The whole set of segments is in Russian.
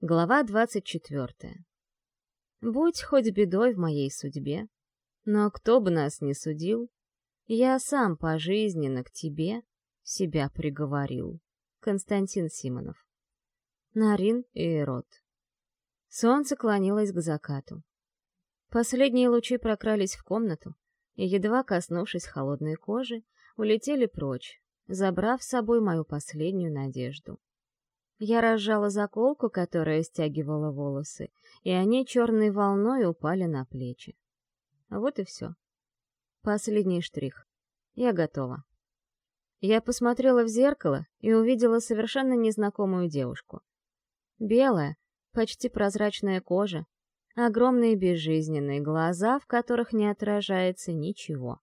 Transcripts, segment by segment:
Глава двадцать четвертая. Будь хоть бедой в моей судьбе, но кто бы нас ни судил, я сам пожизненно к тебе себя приговорил. Константин Симонов. Нарин и Эрот. Солнце клонилось к закату. Последние лучи прокрались в комнату и, едва коснувшись холодной кожи, улетели прочь, забрав с собой мою последнюю надежду. Я разжала заколку, которая стягивала волосы, и они черной волной упали на плечи. Вот и все. Последний штрих. Я готова. Я посмотрела в зеркало и увидела совершенно незнакомую девушку. Белая, почти прозрачная кожа, огромные безжизненные глаза, в которых не отражается ничего.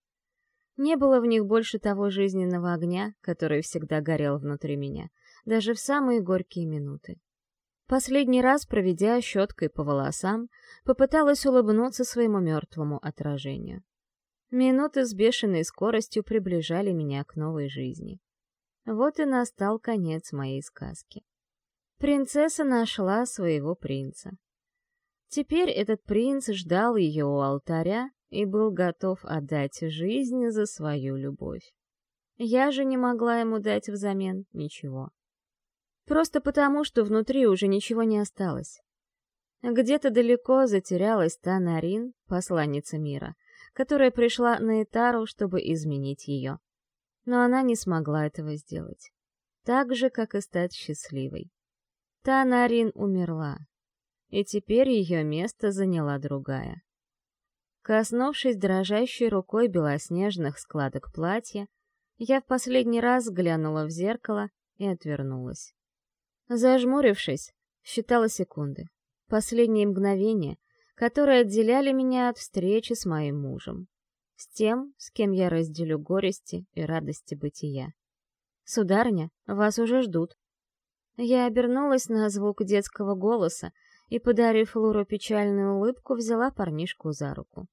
Не было в них больше того жизненного огня, который всегда горел внутри меня, даже в самые горькие минуты. Последний раз, проведя щеткой по волосам, попыталась улыбнуться своему мертвому отражению. Минуты с бешеной скоростью приближали меня к новой жизни. Вот и настал конец моей сказки. Принцесса нашла своего принца. Теперь этот принц ждал ее у алтаря и был готов отдать жизнь за свою любовь. Я же не могла ему дать взамен ничего. Просто потому, что внутри уже ничего не осталось. Где-то далеко затерялась та Нарин, посланница мира, которая пришла на Этару, чтобы изменить ее. Но она не смогла этого сделать. Так же, как и стать счастливой. Та Нарин умерла, и теперь ее место заняла другая. Коснувшись дрожащей рукой белоснежных складок платья, я в последний раз глянула в зеркало и отвернулась. Зажмурившись, считала секунды. Последние мгновения, которые отделяли меня от встречи с моим мужем. С тем, с кем я разделю горести и радости бытия. «Сударыня, вас уже ждут». Я обернулась на звук детского голоса и, подарив Луру печальную улыбку, взяла парнишку за руку.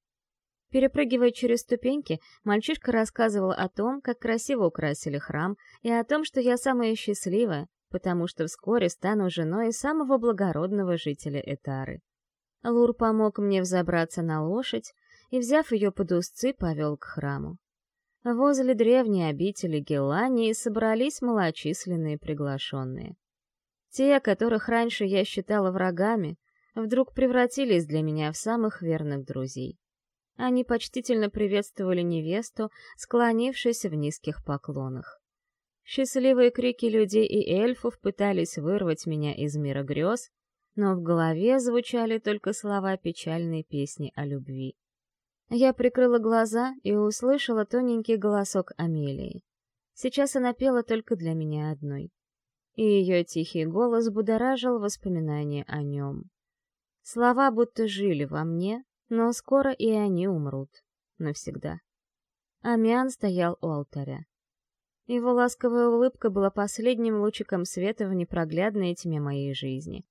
Перепрыгивая через ступеньки, мальчишка рассказывал о том, как красиво украсили храм, и о том, что я самая счастливая, потому что вскоре стану женой самого благородного жителя Этары. Лур помог мне взобраться на лошадь и, взяв ее под узцы, повел к храму. Возле древней обители Гелании собрались малочисленные приглашенные. Те, которых раньше я считала врагами, вдруг превратились для меня в самых верных друзей. Они почтительно приветствовали невесту, склонившись в низких поклонах. Счастливые крики людей и эльфов пытались вырвать меня из мира грез, но в голове звучали только слова печальной песни о любви. Я прикрыла глаза и услышала тоненький голосок Амелии. Сейчас она пела только для меня одной. И ее тихий голос будоражил воспоминания о нем. Слова будто жили во мне, но скоро и они умрут. Навсегда. Амиан стоял у алтаря. Его ласковая улыбка была последним лучиком света в непроглядной тьме моей жизни.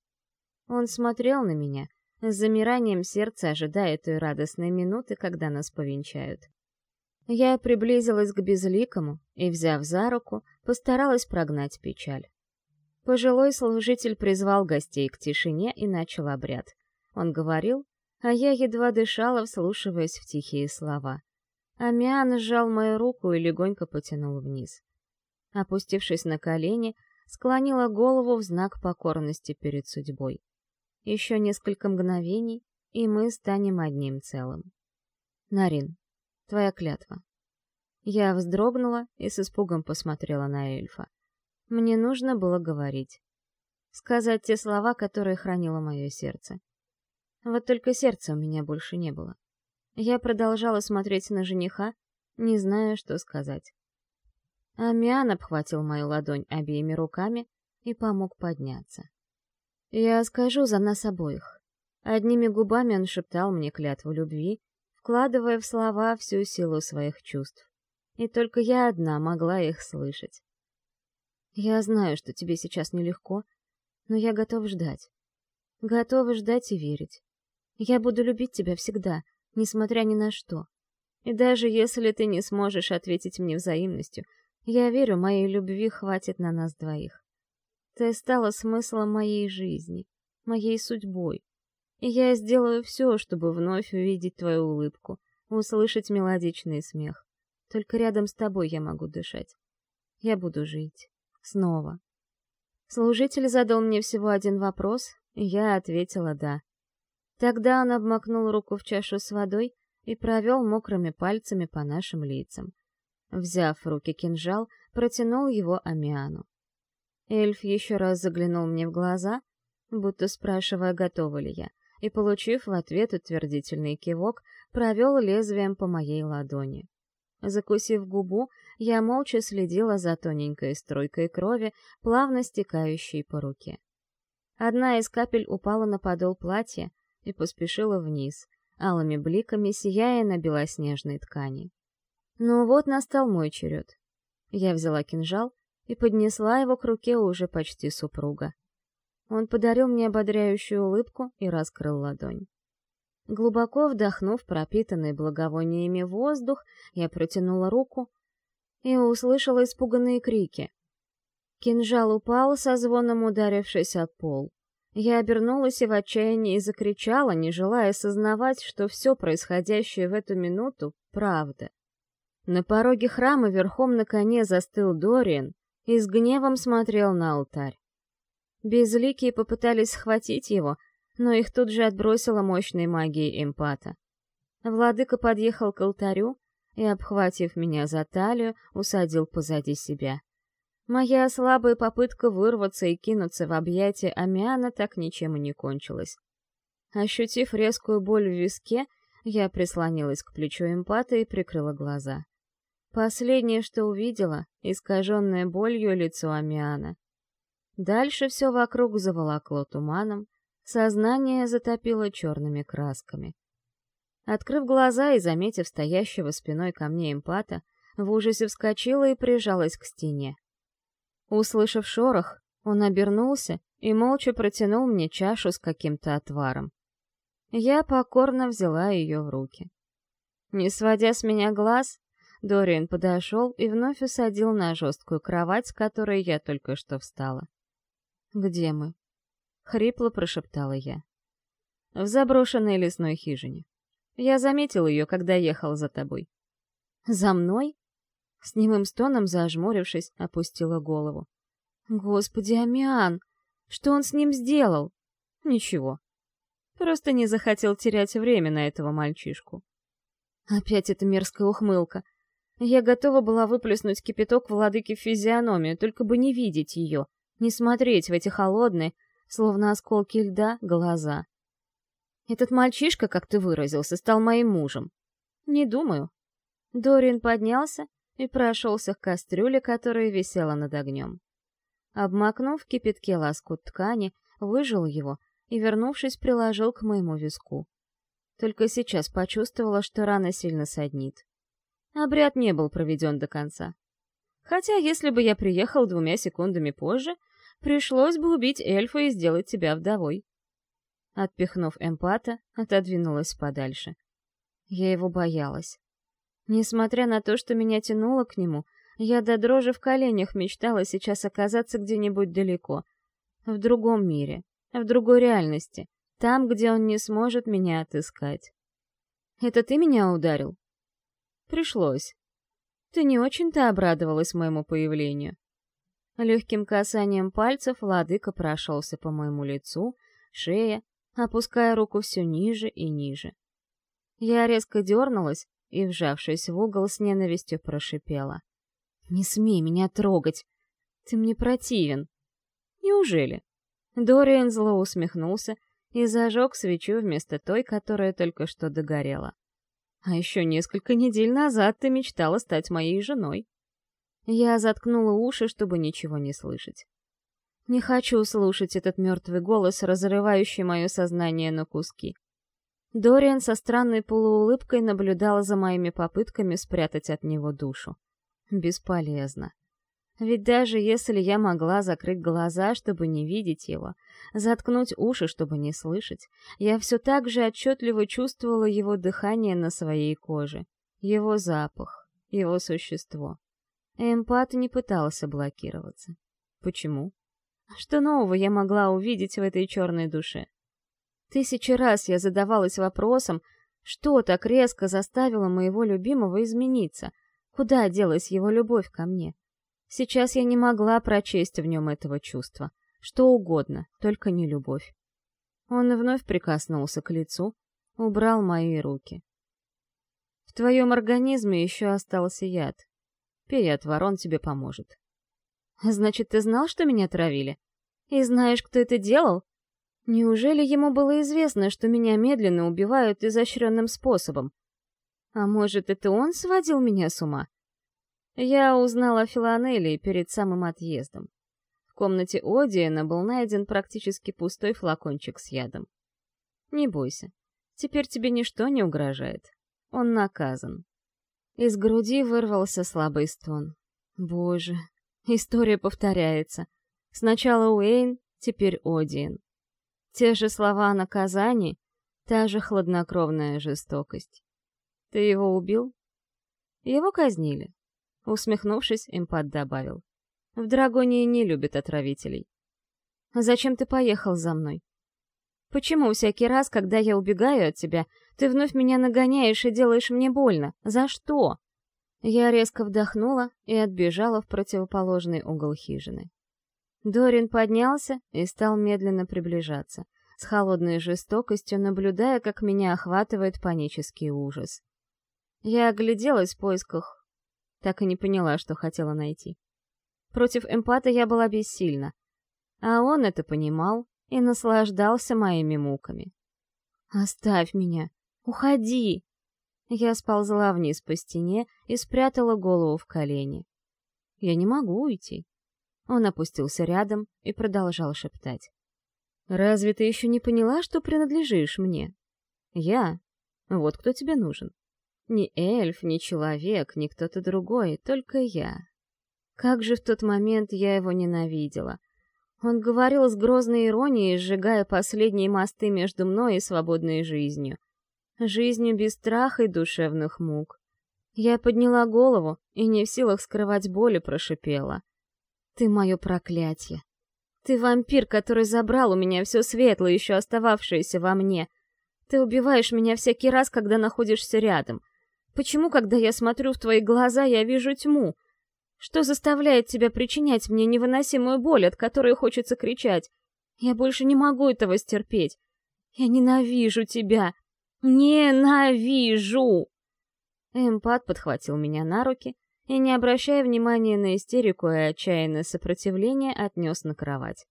Он смотрел на меня, с замиранием сердца ожидая той радостной минуты, когда нас повенчают. Я приблизилась к безликому и, взяв за руку, постаралась прогнать печаль. Пожилой служитель призвал гостей к тишине и начал обряд. Он говорил, а я едва дышала, вслушиваясь в тихие слова. Амиан сжал мою руку и легонько потянул вниз. Опустившись на колени, склонила голову в знак покорности перед судьбой. Еще несколько мгновений, и мы станем одним целым. Нарин, твоя клятва. Я вздрогнула и с испугом посмотрела на эльфа. Мне нужно было говорить. Сказать те слова, которые хранило мое сердце. Вот только сердца у меня больше не было. Я продолжала смотреть на жениха, не зная, что сказать. Амиан обхватил мою ладонь обеими руками и помог подняться. «Я скажу за нас обоих». Одними губами он шептал мне клятву любви, вкладывая в слова всю силу своих чувств. И только я одна могла их слышать. «Я знаю, что тебе сейчас нелегко, но я готов ждать. Готова ждать и верить. Я буду любить тебя всегда, несмотря ни на что. И даже если ты не сможешь ответить мне взаимностью, я верю, моей любви хватит на нас двоих. Ты стала смыслом моей жизни. моей судьбой. И я сделаю все, чтобы вновь увидеть твою улыбку, услышать мелодичный смех. Только рядом с тобой я могу дышать. Я буду жить. Снова. Служитель задал мне всего один вопрос, и я ответила «да». Тогда он обмакнул руку в чашу с водой и провел мокрыми пальцами по нашим лицам. Взяв в руки кинжал, протянул его Амиану. Эльф еще раз заглянул мне в глаза, будто спрашивая, готова ли я, и, получив в ответ утвердительный кивок, провел лезвием по моей ладони. Закусив губу, я молча следила за тоненькой струйкой крови, плавно стекающей по руке. Одна из капель упала на подол платья и поспешила вниз, алыми бликами сияя на белоснежной ткани. Ну вот настал мой черед. Я взяла кинжал и поднесла его к руке уже почти супруга. Он подарил мне ободряющую улыбку и раскрыл ладонь. Глубоко вдохнув пропитанный благовониями воздух, я протянула руку и услышала испуганные крики. Кинжал упал, со звоном ударившись о пол. Я обернулась и в отчаянии закричала, не желая осознавать, что все происходящее в эту минуту — правда. На пороге храма верхом на коне застыл Дориан и с гневом смотрел на алтарь. Безликие попытались схватить его, но их тут же отбросила мощной магией эмпата. Владыка подъехал к алтарю и, обхватив меня за талию, усадил позади себя. Моя слабая попытка вырваться и кинуться в объятия Амиана так ничем и не кончилась. Ощутив резкую боль в виске, я прислонилась к плечу эмпата и прикрыла глаза. Последнее, что увидела, искаженное болью лицо Амиана. Дальше все вокруг заволокло туманом, сознание затопило черными красками. Открыв глаза и заметив стоящего спиной ко мне эмпата, в ужасе вскочила и прижалась к стене. Услышав шорох, он обернулся и молча протянул мне чашу с каким-то отваром. Я покорно взяла ее в руки. Не сводя с меня глаз, Дориан подошел и вновь усадил на жесткую кровать, с которой я только что встала. «Где мы?» — хрипло прошептала я. «В заброшенной лесной хижине. Я заметил ее, когда ехал за тобой». «За мной?» С немым стоном, зажмурившись, опустила голову. «Господи, Амиан! Что он с ним сделал?» «Ничего. Просто не захотел терять время на этого мальчишку». Опять эта мерзкая ухмылка. Я готова была выплеснуть кипяток владыки в физиономию, только бы не видеть ее, не смотреть в эти холодные, словно осколки льда, глаза. Этот мальчишка, как ты выразился, стал моим мужем. Не думаю. Дорин поднялся и прошелся к кастрюле, которая висела над огнем. Обмакнув в кипятке лоскут ткани, выжил его и, вернувшись, приложил к моему виску. Только сейчас почувствовала, что рана сильно саднит. Обряд не был проведен до конца. Хотя, если бы я приехал двумя секундами позже, пришлось бы убить эльфа и сделать тебя вдовой. Отпихнув эмпата, отодвинулась подальше. Я его боялась. Несмотря на то, что меня тянуло к нему, я до дрожи в коленях мечтала сейчас оказаться где-нибудь далеко, в другом мире, в другой реальности, там, где он не сможет меня отыскать. «Это ты меня ударил?» Пришлось. Ты не очень-то обрадовалась моему появлению. Легким касанием пальцев владыка прошелся по моему лицу, шее, опуская руку все ниже и ниже. Я резко дернулась и, вжавшись в угол, с ненавистью прошипела. «Не смей меня трогать! Ты мне противен!» «Неужели?» Дориан зло усмехнулся и зажег свечу вместо той, которая только что догорела. А еще несколько недель назад ты мечтала стать моей женой. Я заткнула уши, чтобы ничего не слышать. Не хочу слушать этот мертвый голос, разрывающий мое сознание на куски. Дориан со странной полуулыбкой наблюдала за моими попытками спрятать от него душу. Бесполезно. Ведь даже если я могла закрыть глаза, чтобы не видеть его, заткнуть уши, чтобы не слышать, я все так же отчетливо чувствовала его дыхание на своей коже, его запах, его существо. Эмпат не пытался блокироваться. Почему? Что нового я могла увидеть в этой черной душе? Тысячи раз я задавалась вопросом, что так резко заставило моего любимого измениться, куда делась его любовь ко мне. Сейчас я не могла прочесть в нем этого чувства. Что угодно, только не любовь. Он вновь прикоснулся к лицу, убрал мои руки. В твоем организме еще остался яд. Пей отвар, он тебе поможет. Значит, ты знал, что меня травили? И знаешь, кто это делал? Неужели ему было известно, что меня медленно убивают изощренным способом? А может, это он сводил меня с ума? Я узнала о Филанелии перед самым отъездом. В комнате Одиена был найден практически пустой флакончик с ядом. Не бойся, теперь тебе ничто не угрожает. Он наказан. Из груди вырвался слабый стон. Боже, история повторяется. Сначала Уэйн, теперь Одиен. Те же слова о наказании, та же хладнокровная жестокость. Ты его убил? Его казнили. Усмехнувшись, импат добавил. В Драгонии не любят отравителей. Зачем ты поехал за мной? Почему всякий раз, когда я убегаю от тебя, ты вновь меня нагоняешь и делаешь мне больно? За что? Я резко вдохнула и отбежала в противоположный угол хижины. Дорин поднялся и стал медленно приближаться, с холодной жестокостью наблюдая, как меня охватывает панический ужас. Я огляделась в поисках, так и не поняла, что хотела найти. Против эмпата я была бессильна, а он это понимал и наслаждался моими муками. «Оставь меня! Уходи!» Я сползла вниз по стене и спрятала голову в колени. «Я не могу уйти». Он опустился рядом и продолжал шептать. «Разве ты еще не поняла, что принадлежишь мне? Я? Вот кто тебе нужен. Ни эльф, ни человек, ни кто-то другой, только я. Как же в тот момент я его ненавидела. Он говорил с грозной иронией, сжигая последние мосты между мной и свободной жизнью. Жизнью без страха и душевных мук. Я подняла голову и не в силах скрывать боли прошипела. «Ты мое проклятие! Ты вампир, который забрал у меня все светлое, еще остававшееся во мне. Ты убиваешь меня всякий раз, когда находишься рядом. Почему, когда я смотрю в твои глаза, я вижу тьму? Что заставляет тебя причинять мне невыносимую боль, от которой хочется кричать? Я больше не могу этого стерпеть. Я ненавижу тебя. Ненавижу!» Эмпат подхватил меня на руки и, не обращая внимания на истерику и отчаянное сопротивление, отнес на кровать.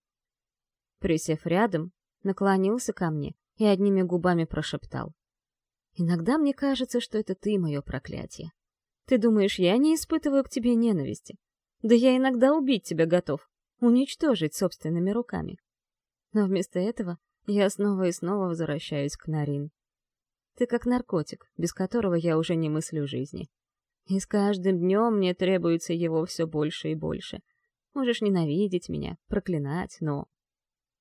Присев рядом, наклонился ко мне и одними губами прошептал. «Иногда мне кажется, что это ты мое проклятие. Ты думаешь, я не испытываю к тебе ненависти? Да я иногда убить тебя готов, уничтожить собственными руками. Но вместо этого я снова и снова возвращаюсь к Нарин. Ты как наркотик, без которого я уже не мыслю жизни. И с каждым днем мне требуется его все больше и больше. Можешь ненавидеть меня, проклинать, но...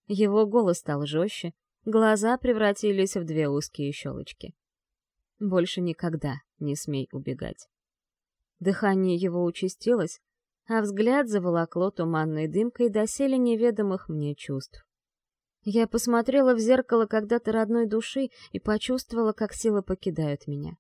Его голос стал жестче, глаза превратились в две узкие щелочки. Больше никогда не смей убегать. Дыхание его участилось, а взгляд заволокло туманной дымкой доселе неведомых мне чувств. Я посмотрела в зеркало когда-то родной души и почувствовала, как силы покидают меня.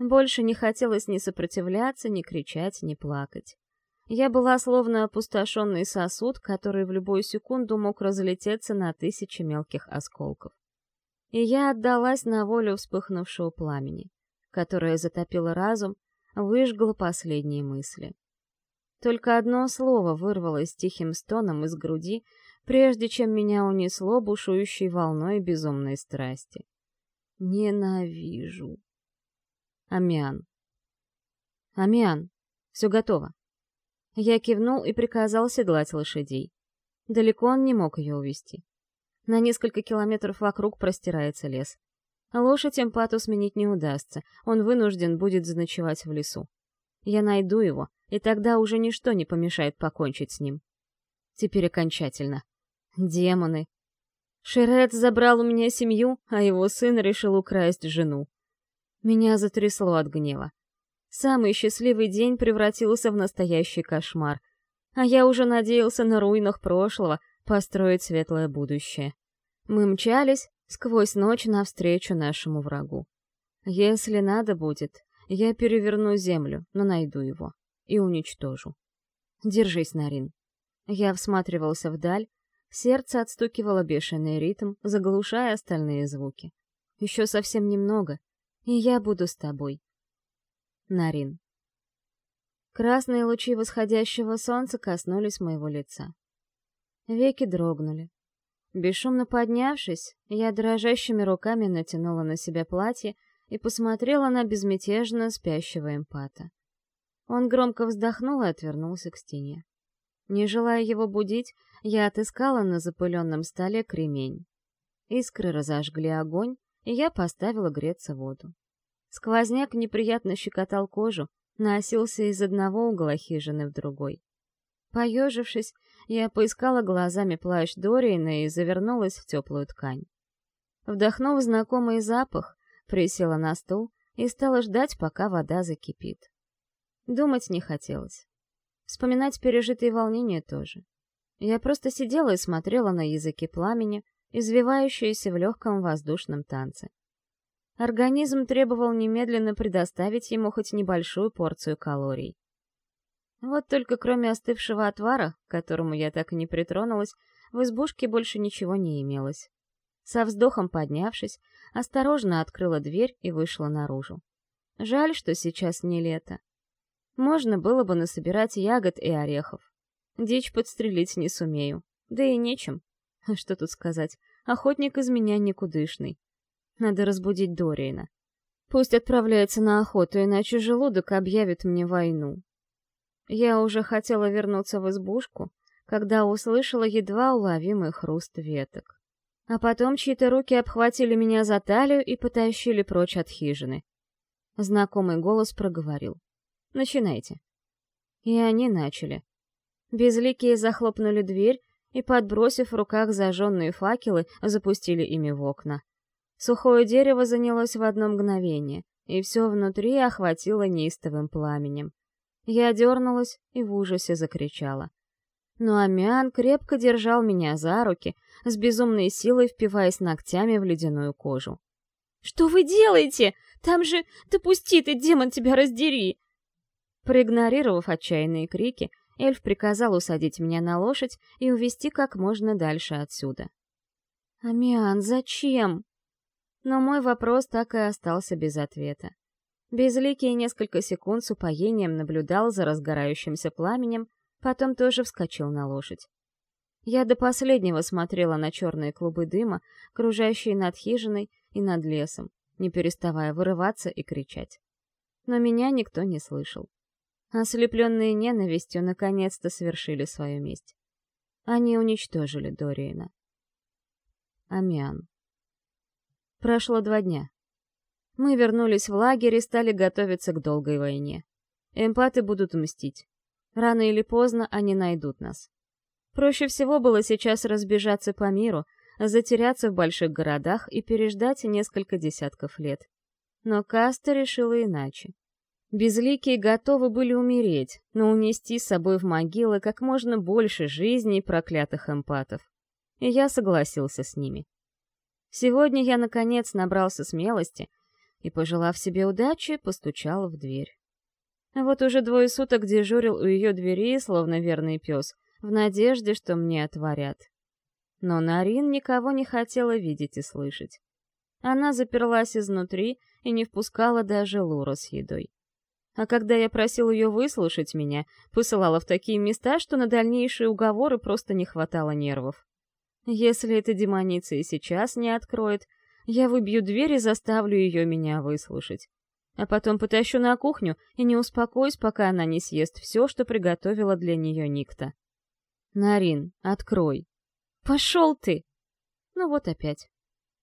Больше не хотелось ни сопротивляться, ни кричать, ни плакать. Я была словно опустошенный сосуд, который в любую секунду мог разлететься на тысячи мелких осколков. И я отдалась на волю вспыхнувшего пламени, которое затопило разум, выжгло последние мысли. Только одно слово вырвалось тихим стоном из груди, прежде чем меня унесло бушующей волной безумной страсти. Ненавижу. Амиан. Амиан, все готово. Я кивнул и приказал седлать лошадей. Далеко он не мог ее увести. На несколько километров вокруг простирается лес. Лошадь эмпату сменить не удастся, он вынужден будет заночевать в лесу. Я найду его, и тогда уже ничто не помешает покончить с ним. Теперь окончательно. Демоны. Шерет забрал у меня семью, а его сын решил украсть жену. Меня затрясло от гнева. Самый счастливый день превратился в настоящий кошмар. А я уже надеялся на руинах прошлого построить светлое будущее. Мы мчались сквозь ночь навстречу нашему врагу. Если надо будет, я переверну землю, но найду его и уничтожу. Держись, Нарин. Я всматривался вдаль, сердце отстукивало бешеный ритм, заглушая остальные звуки. Еще совсем немного, и я буду с тобой. Нарин. Красные лучи восходящего солнца коснулись моего лица. Веки дрогнули. Бесшумно поднявшись, я дрожащими руками натянула на себя платье и посмотрела на безмятежно спящего эмпата. Он громко вздохнул и отвернулся к стене. Не желая его будить, я отыскала на запыленном столе кремень. Искры разожгли огонь, и я поставила греться воду. Сквозняк неприятно щекотал кожу, носился из одного угла хижины в другой. Поежившись, я поискала глазами плащ Дориена и завернулась в теплую ткань. Вдохнув знакомый запах, присела на стул и стала ждать, пока вода закипит. Думать не хотелось. Вспоминать пережитые волнения тоже. Я просто сидела и смотрела на языки пламени, извивающиеся в легком воздушном танце. Организм требовал немедленно предоставить ему хоть небольшую порцию калорий. Вот только кроме остывшего отвара, к которому я так и не притронулась, в избушке больше ничего не имелось. Со вздохом поднявшись, осторожно открыла дверь и вышла наружу. Жаль, что сейчас не лето. Можно было бы насобирать ягод и орехов. Дичь подстрелить не сумею. Да и нечем. Что тут сказать? Охотник из меня никудышный. Надо разбудить Дориена. Пусть отправляется на охоту, иначе желудок объявит мне войну. Я уже хотела вернуться в избушку, когда услышала едва уловимый хруст веток. А потом чьи-то руки обхватили меня за талию и потащили прочь от хижины. Знакомый голос проговорил. «Начинайте». И они начали. Безликие захлопнули дверь и, подбросив в руках зажженные факелы, запустили ими в окна. Сухое дерево занялось в одно мгновение, и все внутри охватило неистовым пламенем. Я дернулась и в ужасе закричала. Но Амиан крепко держал меня за руки, с безумной силой впиваясь ногтями в ледяную кожу. «Что вы делаете? Там же... Да пусти ты, демон, тебя раздери!» Проигнорировав отчаянные крики, эльф приказал усадить меня на лошадь и увести как можно дальше отсюда. «Амиан, зачем?» Но мой вопрос так и остался без ответа. Безликий несколько секунд с упоением наблюдал за разгорающимся пламенем, потом тоже вскочил на лошадь. Я до последнего смотрела на черные клубы дыма, кружащие над хижиной и над лесом, не переставая вырываться и кричать. Но меня никто не слышал. Ослепленные ненавистью наконец-то совершили свою месть. Они уничтожили Дориена. Амиан. Прошло два дня. Мы вернулись в лагерь и стали готовиться к долгой войне. Эмпаты будут мстить. Рано или поздно они найдут нас. Проще всего было сейчас разбежаться по миру, затеряться в больших городах и переждать несколько десятков лет. Но Каста решила иначе. Безликие готовы были умереть, но унести с собой в могилы как можно больше жизней проклятых эмпатов. И я согласился с ними. Сегодня я, наконец, набрался смелости и, пожелав себе удачи, постучал в дверь. Вот уже двое суток дежурил у ее двери, словно верный пес, в надежде, что мне отворят. Но Нарин никого не хотела видеть и слышать. Она заперлась изнутри и не впускала даже Луру с едой. А когда я просил ее выслушать меня, посылала в такие места, что на дальнейшие уговоры просто не хватало нервов. Если эта демоница и сейчас не откроет, я выбью дверь и заставлю ее меня выслушать. А потом потащу на кухню и не успокоюсь, пока она не съест все, что приготовила для нее Никта. Нарин, открой. Пошел ты! Ну вот опять.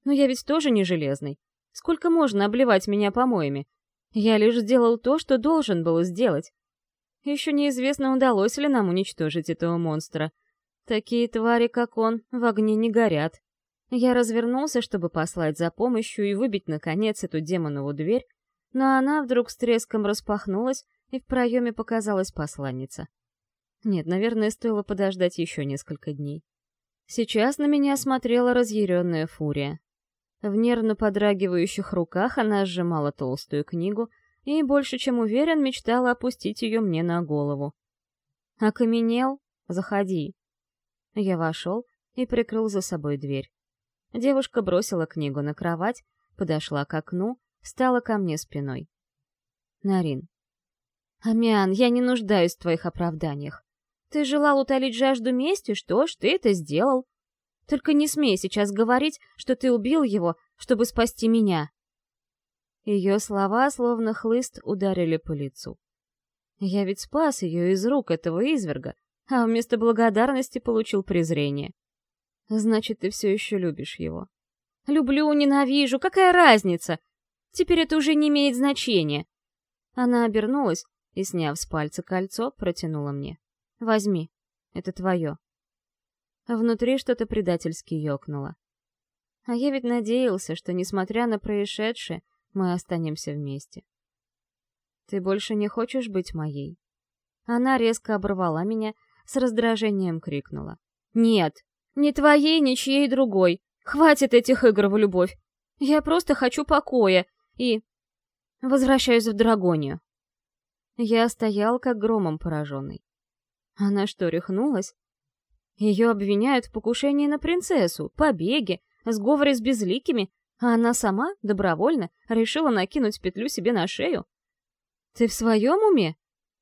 Но я ведь тоже не железный. Сколько можно обливать меня помоями? Я лишь сделал то, что должен был сделать. Еще неизвестно, удалось ли нам уничтожить этого монстра — Такие твари, как он, в огне не горят. Я развернулся, чтобы послать за помощью и выбить, наконец, эту демонову дверь, но она вдруг с треском распахнулась, и в проеме показалась посланница. Нет, наверное, стоило подождать еще несколько дней. Сейчас на меня смотрела разъяренная фурия. В нервно подрагивающих руках она сжимала толстую книгу и, больше чем уверен, мечтала опустить ее мне на голову. «Окаменел? Заходи». Я вошел и прикрыл за собой дверь. Девушка бросила книгу на кровать, подошла к окну, стала ко мне спиной. Нарин. «Амиан, я не нуждаюсь в твоих оправданиях. Ты желал утолить жажду мести, что ж, ты это сделал. Только не смей сейчас говорить, что ты убил его, чтобы спасти меня». Ее слова, словно хлыст, ударили по лицу. Я ведь спас ее из рук этого изверга, а вместо благодарности получил презрение. Значит, ты все еще любишь его. Люблю, ненавижу, какая разница? Теперь это уже не имеет значения. Она обернулась и, сняв с пальца кольцо, протянула мне. Возьми, это твое. Внутри что-то предательски ёкнуло. А я ведь надеялся, что, несмотря на происшедшее, мы останемся вместе. Ты больше не хочешь быть моей? Она резко оборвала меня, с раздражением крикнула. Нет, ни твоей, ни чьей другой. Хватит этих игр в любовь. Я просто хочу покоя и... Возвращаюсь в Драгонию. Я стоял как громом пораженный. Она что, рехнулась? Ее обвиняют в покушении на принцессу, побеге, сговоре с безликими, а она сама, добровольно, решила накинуть петлю себе на шею. Ты в своем уме?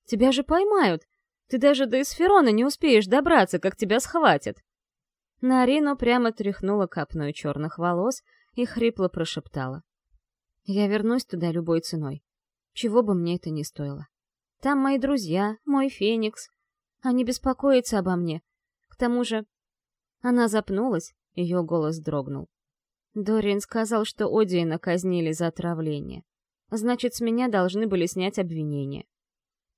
Тебя же поймают. Ты даже до Эсферона не успеешь добраться, как тебя схватят. Нарину прямо тряхнула копной черных волос и хрипло прошептала. «Я вернусь туда любой ценой. Чего бы мне это ни стоило. Там мои друзья, мой Феникс. Они беспокоятся обо мне. К тому же...» Она запнулась, ее голос дрогнул. Дориан сказал, что Одиена казнили за отравление. Значит, с меня должны были снять обвинение.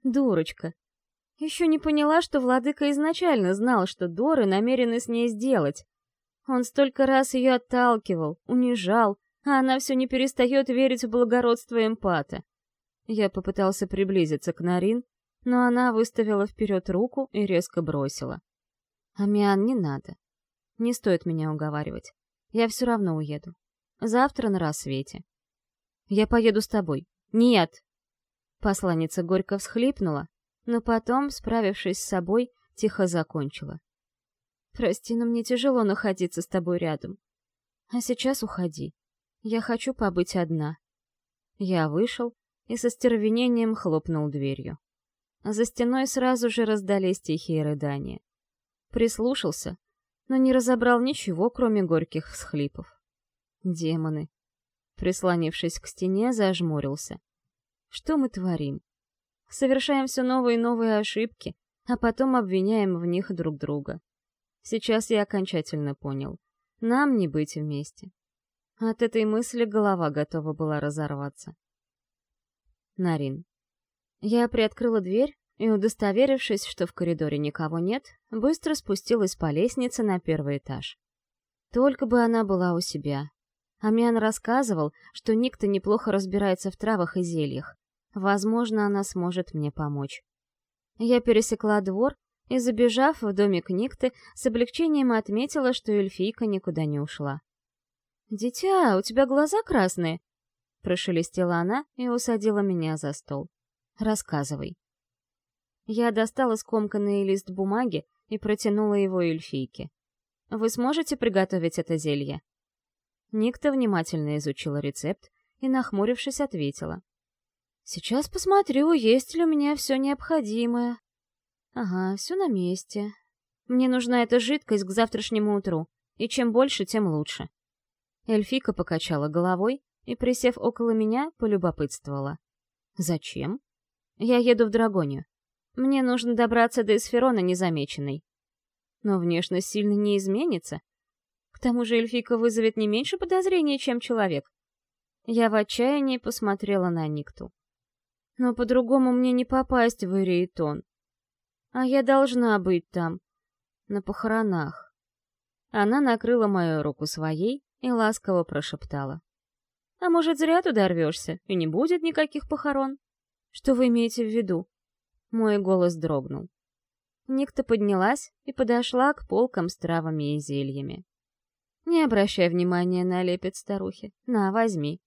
Дурочка, еще не поняла, что владыка изначально знал, что Доры намерены с ней сделать. Он столько раз ее отталкивал, унижал, а она все не перестает верить в благородство эмпата. Я попытался приблизиться к Нарин, но она выставила вперед руку и резко бросила. «Амиан, не надо. Не стоит меня уговаривать. Я все равно уеду. Завтра на рассвете. Я поеду с тобой. Нет!» Посланница горько всхлипнула, но потом, справившись с собой, тихо закончила. «Прости, но мне тяжело находиться с тобой рядом. А сейчас уходи. Я хочу побыть одна». Я вышел и со стервенением хлопнул дверью. За стеной сразу же раздались тихие рыдания. Прислушался, но не разобрал ничего, кроме горьких всхлипов. Демоны. Прислонившись к стене, зажмурился. Что мы творим? Совершаем все новые и новые ошибки, а потом обвиняем в них друг друга. Сейчас я окончательно понял. Нам не быть вместе. От этой мысли голова готова была разорваться. Нарин. Я приоткрыла дверь и, удостоверившись, что в коридоре никого нет, быстро спустилась по лестнице на первый этаж. Только бы она была у себя. Амиан рассказывал, что Никто неплохо разбирается в травах и зельях. Возможно, она сможет мне помочь. Я пересекла двор и, забежав в домик Никты, с облегчением отметила, что эльфийка никуда не ушла. «Дитя, у тебя глаза красные!» Прошелестела она и усадила меня за стол. «Рассказывай». Я достала скомканный лист бумаги и протянула его эльфийке. «Вы сможете приготовить это зелье?» Никта внимательно изучила рецепт и, нахмурившись, ответила. Сейчас посмотрю, есть ли у меня все необходимое. Ага, все на месте. Мне нужна эта жидкость к завтрашнему утру, и чем больше, тем лучше. Эльфика покачала головой и, присев около меня, полюбопытствовала. «Зачем?» «Я еду в Драгонию. Мне нужно добраться до Эсферона незамеченной». Но внешность сильно не изменится. К тому же эльфика вызовет не меньше подозрений, чем человек. Я в отчаянии посмотрела на Никту. Но по-другому мне не попасть в Ирейтон. А я должна быть там, на похоронах. Она накрыла мою руку своей и ласково прошептала. «А может, зря туда рвешься, и не будет никаких похорон? Что вы имеете в виду?» Мой голос дрогнул. Никта поднялась и подошла к полкам с травами и зельями. «Не обращай внимания на лепет старухи. На, возьми».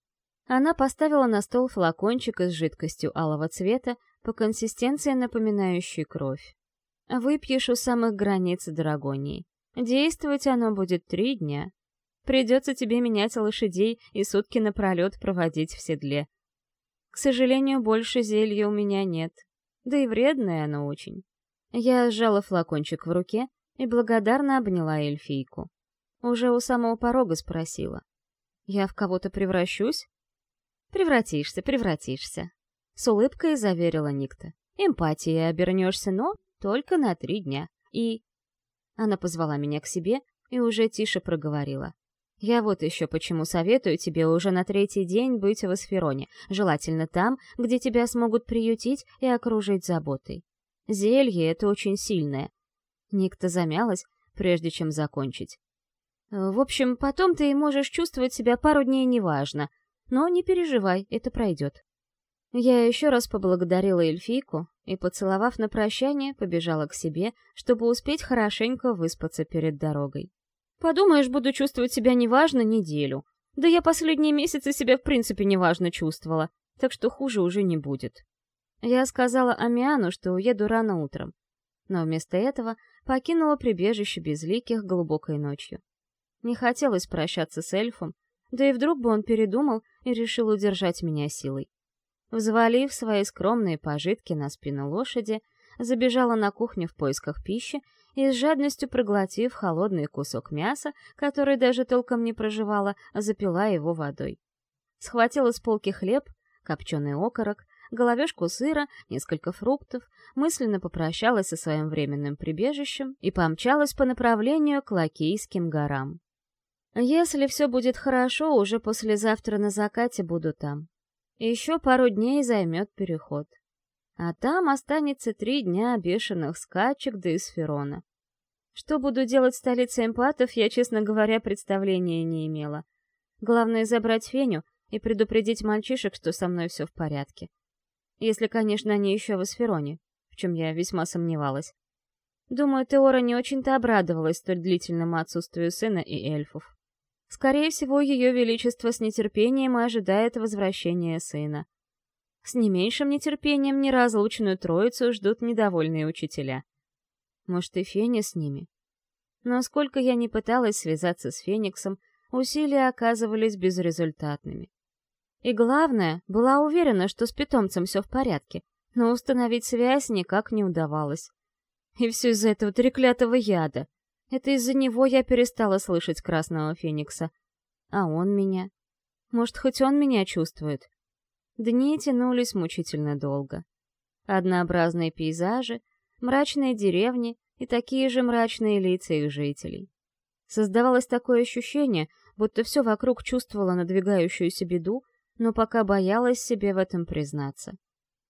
Она поставила на стол флакончик с жидкостью алого цвета, по консистенции напоминающей кровь. Выпьешь у самых границ Драгонии. Действовать оно будет три дня. Придется тебе менять лошадей и сутки напролет проводить в седле. К сожалению, больше зелья у меня нет. Да и вредное оно очень. Я сжала флакончик в руке и благодарно обняла эльфийку. Уже у самого порога спросила. «Я в кого-то превращусь?» «Превратишься, превратишься», — с улыбкой заверила Никта. «Эмпатией обернешься, но только на три дня. И...» Она позвала меня к себе и уже тише проговорила. «Я вот еще почему советую тебе уже на третий день быть в Асфероне, желательно там, где тебя смогут приютить и окружить заботой. Зелье — это очень сильное». Никта замялась, прежде чем закончить. В общем, потом ты можешь чувствовать себя пару дней неважно, но не переживай, это пройдет. Я еще раз поблагодарила эльфийку и, поцеловав на прощание, побежала к себе, чтобы успеть хорошенько выспаться перед дорогой. Подумаешь, буду чувствовать себя неважно неделю. Да я последние месяцы себя в принципе неважно чувствовала, так что хуже уже не будет. Я сказала Амиану, что уеду рано утром, но вместо этого покинула прибежище безликих глубокой ночью. Не хотелось прощаться с эльфом, да и вдруг бы он передумал и решил удержать меня силой. Взвалив свои скромные пожитки на спину лошади, забежала на кухню в поисках пищи и с жадностью проглотив холодный кусок мяса, который даже толком не проживала, запила его водой. Схватила с полки хлеб, копченый окорок, головешку сыра, несколько фруктов, мысленно попрощалась со своим временным прибежищем и помчалась по направлению к Лакейским горам. Если все будет хорошо, уже послезавтра на закате буду там. Еще пару дней займет переход. А там останется три дня бешеных скачек до Исферона. Что буду делать в столице эмпатов, я, честно говоря, представления не имела. Главное — забрать Феню и предупредить мальчишек, что со мной все в порядке. Если, конечно, они еще в Исфероне, в чем я весьма сомневалась. Думаю, Теора не очень-то обрадовалась столь длительному отсутствию сына и эльфов. Скорее всего, ее величество с нетерпением ожидает возвращения сына. С не меньшим нетерпением неразлучную троицу ждут недовольные учителя. Может, и Феня с ними? Но сколько я не пыталась связаться с Фениксом, усилия оказывались безрезультатными. И главное, была уверена, что с питомцем все в порядке, но установить связь никак не удавалось. И все из-за этого треклятого яда — это из-за него я перестала слышать Красного Феникса. А он меня? Может, хоть он меня чувствует? Дни тянулись мучительно долго. Однообразные пейзажи, мрачные деревни и такие же мрачные лица их жителей. Создавалось такое ощущение, будто все вокруг чувствовало надвигающуюся беду, но пока боялась себе в этом признаться.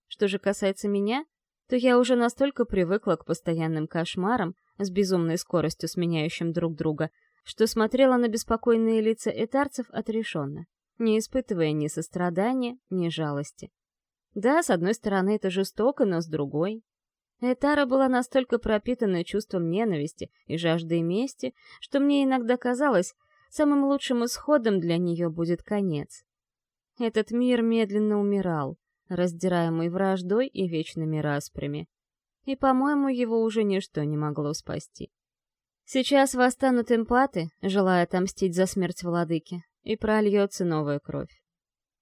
Что же касается меня, то я уже настолько привыкла к постоянным кошмарам, с безумной скоростью сменяющим друг друга, что смотрела на беспокойные лица этарцев отрешенно, не испытывая ни сострадания, ни жалости. Да, с одной стороны, это жестоко, но с другой... Этара была настолько пропитана чувством ненависти и жаждой мести, что мне иногда казалось, самым лучшим исходом для нее будет конец. Этот мир медленно умирал, раздираемый враждой и вечными распрями и, по-моему, его уже ничто не могло спасти. Сейчас восстанут эмпаты, желая отомстить за смерть владыки, и прольется новая кровь.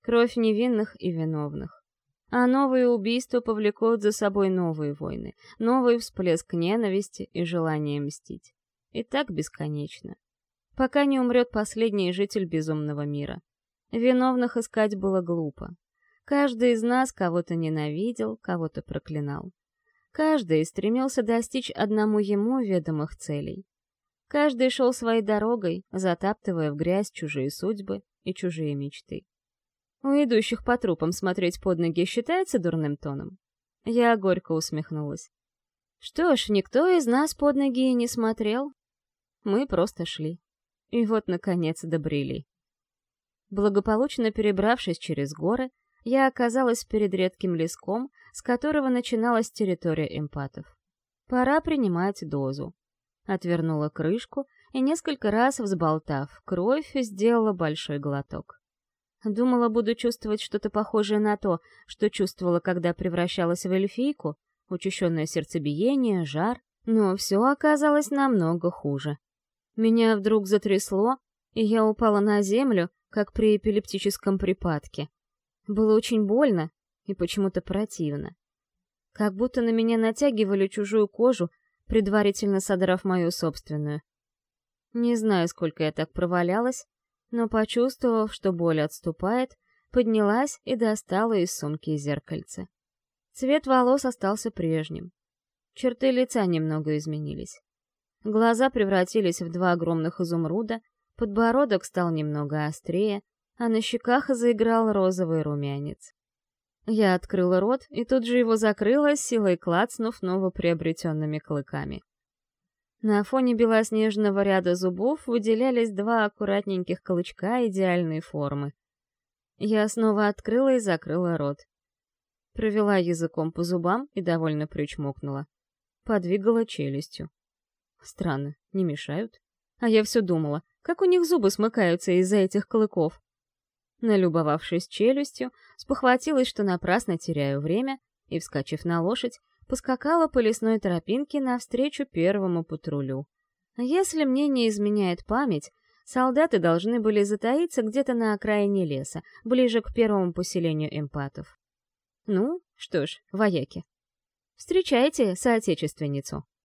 Кровь невинных и виновных. А новые убийства повлекут за собой новые войны, новый всплеск ненависти и желания мстить. И так бесконечно. Пока не умрет последний житель безумного мира. Виновных искать было глупо. Каждый из нас кого-то ненавидел, кого-то проклинал. Каждый стремился достичь одному ему ведомых целей. Каждый шел своей дорогой, затаптывая в грязь чужие судьбы и чужие мечты. У идущих по трупам смотреть под ноги считается дурным тоном? Я горько усмехнулась. Что ж, никто из нас под ноги не смотрел. Мы просто шли. И вот, наконец, добрели. Благополучно перебравшись через горы, я оказалась перед редким леском, с которого начиналась территория эмпатов. Пора принимать дозу. Отвернула крышку и несколько раз, взболтав кровь, сделала большой глоток. Думала, буду чувствовать что-то похожее на то, что чувствовала, когда превращалась в эльфийку, учащенное сердцебиение, жар, но все оказалось намного хуже. Меня вдруг затрясло, и я упала на землю, как при эпилептическом припадке. Было очень больно и почему-то противно. Как будто на меня натягивали чужую кожу, предварительно содрав мою собственную. Не знаю, сколько я так провалялась, но, почувствовав, что боль отступает, поднялась и достала из сумки зеркальце. Цвет волос остался прежним. Черты лица немного изменились. Глаза превратились в два огромных изумруда, подбородок стал немного острее, а на щеках заиграл розовый румянец. Я открыла рот и тут же его закрыла, силой клацнув новоприобретенными клыками. На фоне белоснежного ряда зубов выделялись два аккуратненьких колычка идеальной формы. Я снова открыла и закрыла рот. Провела языком по зубам и довольно причмокнула. Подвигала челюстью. Странно, не мешают? А я все думала, как у них зубы смыкаются из-за этих клыков. Налюбовавшись челюстью, спохватилась, что напрасно теряю время, и, вскочив на лошадь, поскакала по лесной тропинке навстречу первому патрулю. Если мне не изменяет память, солдаты должны были затаиться где-то на окраине леса, ближе к первому поселению эмпатов. Ну, что ж, вояки. Встречайте соотечественницу.